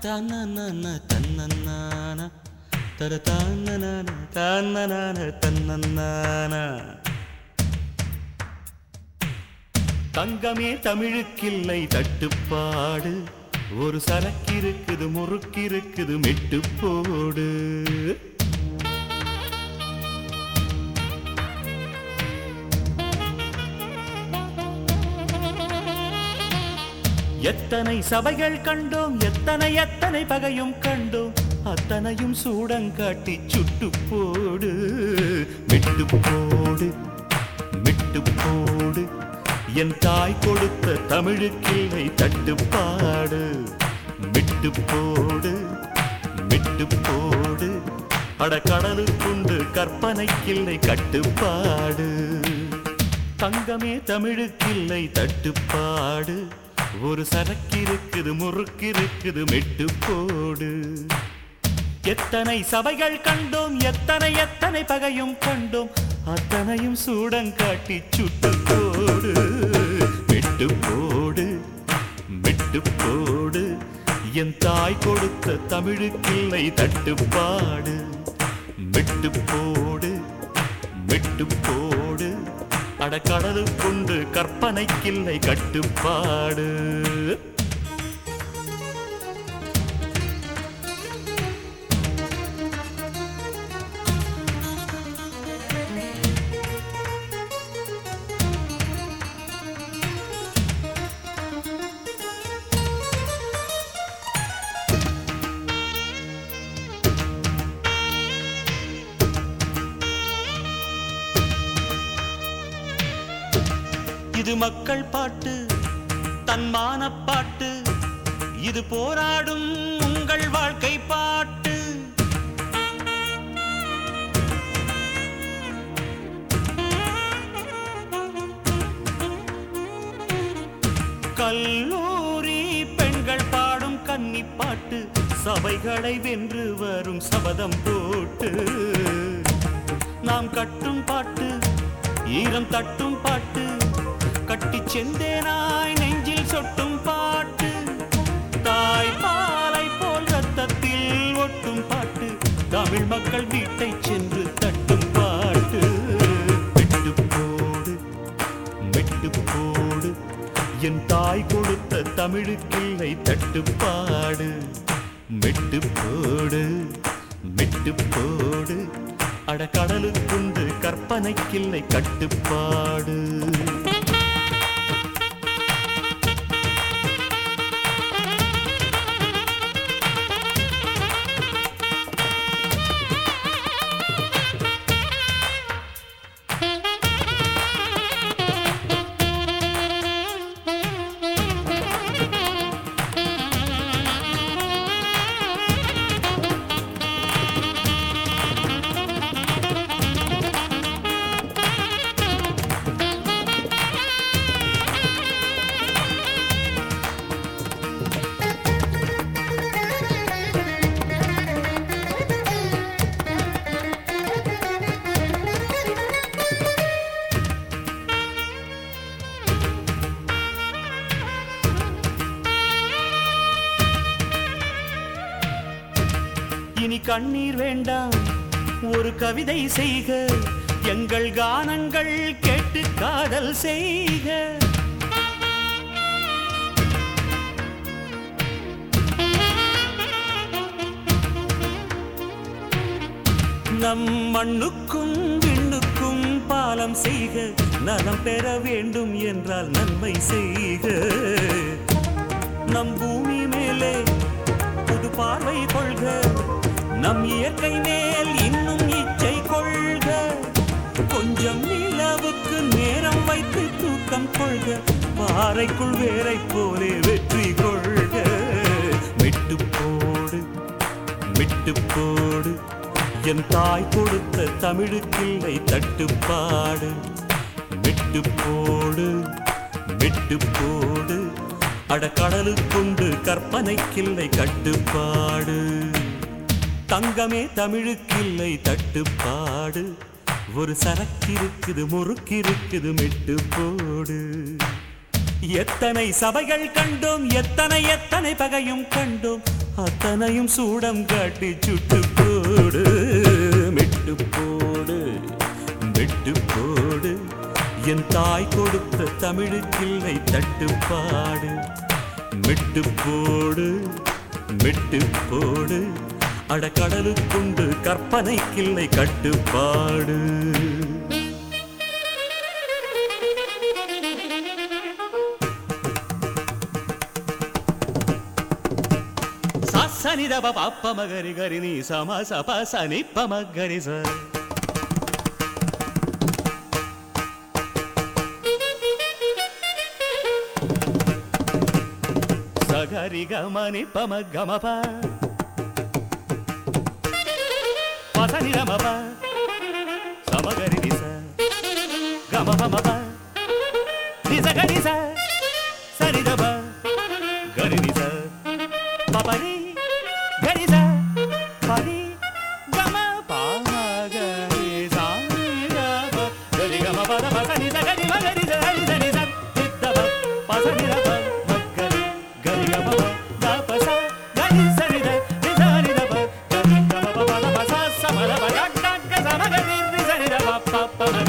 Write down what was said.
தன்னன தன்னன்னான தர தன்னனான தன்னனான தன்னன்னான தங்கமே தமிழுக்கில்லை தட்டுப்பாடு ஒரு சரக்கிருக்குது முறுக்கிருக்குது மெட்டு போடு எத்தனை சபைகள் கண்டோம் எத்தனை எத்தனை பகையும் கண்டோம். அத்தனையும் சூடங்காட்டி சுட்டு போடு விட்டு போடு விட்டு போடு. என் தாய் கொடுத்த தமிழுக்கில்லை தட்டுப்பாடு விட்டு போடு விட்டு போடு. அட கடலுக்குண்டு கற்பனைக்கில்லை கட்டுப்பாடு தங்கமே தமிழுக்கில்லை தட்டுப்பாடு ஒரு சரக்கு இருக்குது முறுக்கு இருக்குது மெட்டு போடு எத்தனை சபைகள் கண்டோம் எத்தனை எத்தனை பகையும் கண்டோம் அத்தனையும் சூடங்காட்டி சுட்டு போடு மெட்டு போடு மெட்டு போடு என் தாய் கொடுத்த தமிழுக்கில்லை தட்டுப்பாடு. மெட்டு போடு மெட்டு போடு அட கடலுக்குண்டு கற்பனைக்கில்லை கட்டுப்பாடு. இது மக்கள் பாட்டு தன்மான பாட்டு இது போராடும் உங்கள் வாழ்க்கை பாட்டு. கல்லூரி பெண்கள் பாடும் கன்னி பாட்டு சபைகளை வென்று வரும் சபதம் போட்டு. நாம் கட்டும் பாட்டு ஈரம் தட்டும் பாட்டு கட்டி செந்தேனாய் நெஞ்சில் சொட்டும் பாட்டு. தாய் பாலை போல் ரத்தத்தில் ஒட்டும் பாட்டு. தமிழ் மக்கள் வீட்டை சென்று தட்டும் பாட்டு. விட்டு போடு மெட்டு போடு. என் தாய் கொடுத்த தமிழுக்கில்லை தட்டுப்பாடு மெட்டு போடு. மெட்டு போடு அட கடலுக்குண்டு கற்பனைக்கில்லை கட்டுப்பாடு இனி கண்ணீர் வேண்டாம். ஒரு கவிதை செய்க. எங்கள் கானங்கள் கேட்டு காதல் செய்க. நம் மண்ணுக்கும் விண்ணுக்கும் பாலம் செய்க. நலம் பெற வேண்டும் என்றால் நன்மை செய்க. நம் பூமி மேலே புது பார்வை கொள்க. நம் இயற்கை மேல் இன்னும் இச்சை கொள்க. கொஞ்சம் நிலவுக்கு நேரம் வைத்து தூக்கம் கொள்க. பாறைக்குள் வேரை போலே வெற்றி கொள்க. விட்டு போடு விட்டு போடு. என் தாய் கொடுத்த தமிழுக்கில்லை தட்டுப்பாடு. விட்டு போடு விட்டு போடு. அட கடலுக்குண்டு கற்பனைக்கில்லை கட்டுப்பாடு. தங்கமே தமிழுக்கில்லை தட்டுப்பாடு. ஒரு சரக்கிருக்குது முறுக்கிருக்குது மெட்டு போடு எத்தனை சபைகள் கண்டோம் எத்தனை எத்தனை பகையும் கண்டோம் அத்தனையும் சூடம் காட்டி சுட்டு போடு மெட்டு போடு மெட்டு போடு என் தாய் கொடுத்த தமிழுக்கில்லை தட்டுப்பாடு. மெட்டு போடு மெட்டு போடு அடக்கடலுக்குண்டு கற்பனைக்கில்லை கட்டுப்பாடு సని దబ పప్ప మగరి గరి నీ సమ సప సని ప మగరి స సగరి గమని పమ గమ మస నిరమవ సమగరి నిస. గమమవ నిజ గరిస సరిదవ. గరి నిస పపరి గరిస. పరి గమ పాగరి సాగరి గమ పద మస నిజ గరి మగరి గరి నిజ నిజ నిద్ద పస నిరవ பல பல